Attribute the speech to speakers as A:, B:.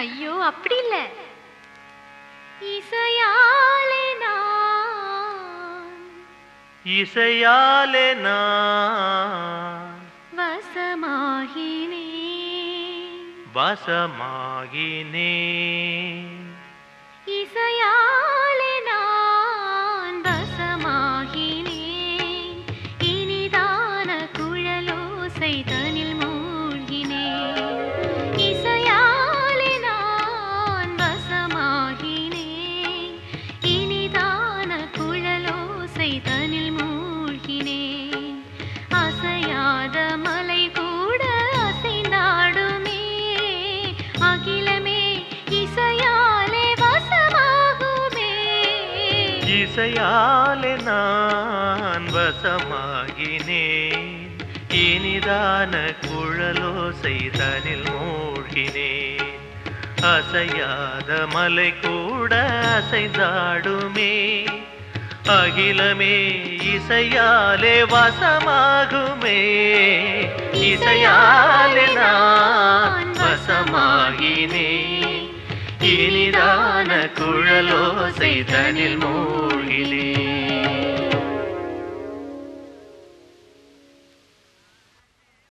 A: ஐயோ அப்படி இல்ல. இசையாலே நான்
B: இசையாலே நான்
A: வசமாகினேன்.
B: வசமாகினே.
A: இசையாலே நான் வசமாகினேன் இனிதான குழலோசை தனில் மூழ்கினேன் இசையாலே நான் வசமாகினேன் இனிதான குழலோசை தனில் மூழ்கினேன் இசையாலே
B: நான் வசமாகினேன். இனிதான குழலோசை தனில் மூழ்கினேன். அசையாத மலை கூட அசைந்தாடுமே. அகிலமே இசையாலே வசமாகுமே. இசையாலே இனிதான குழலோசை தனில் மூழ்கிலே.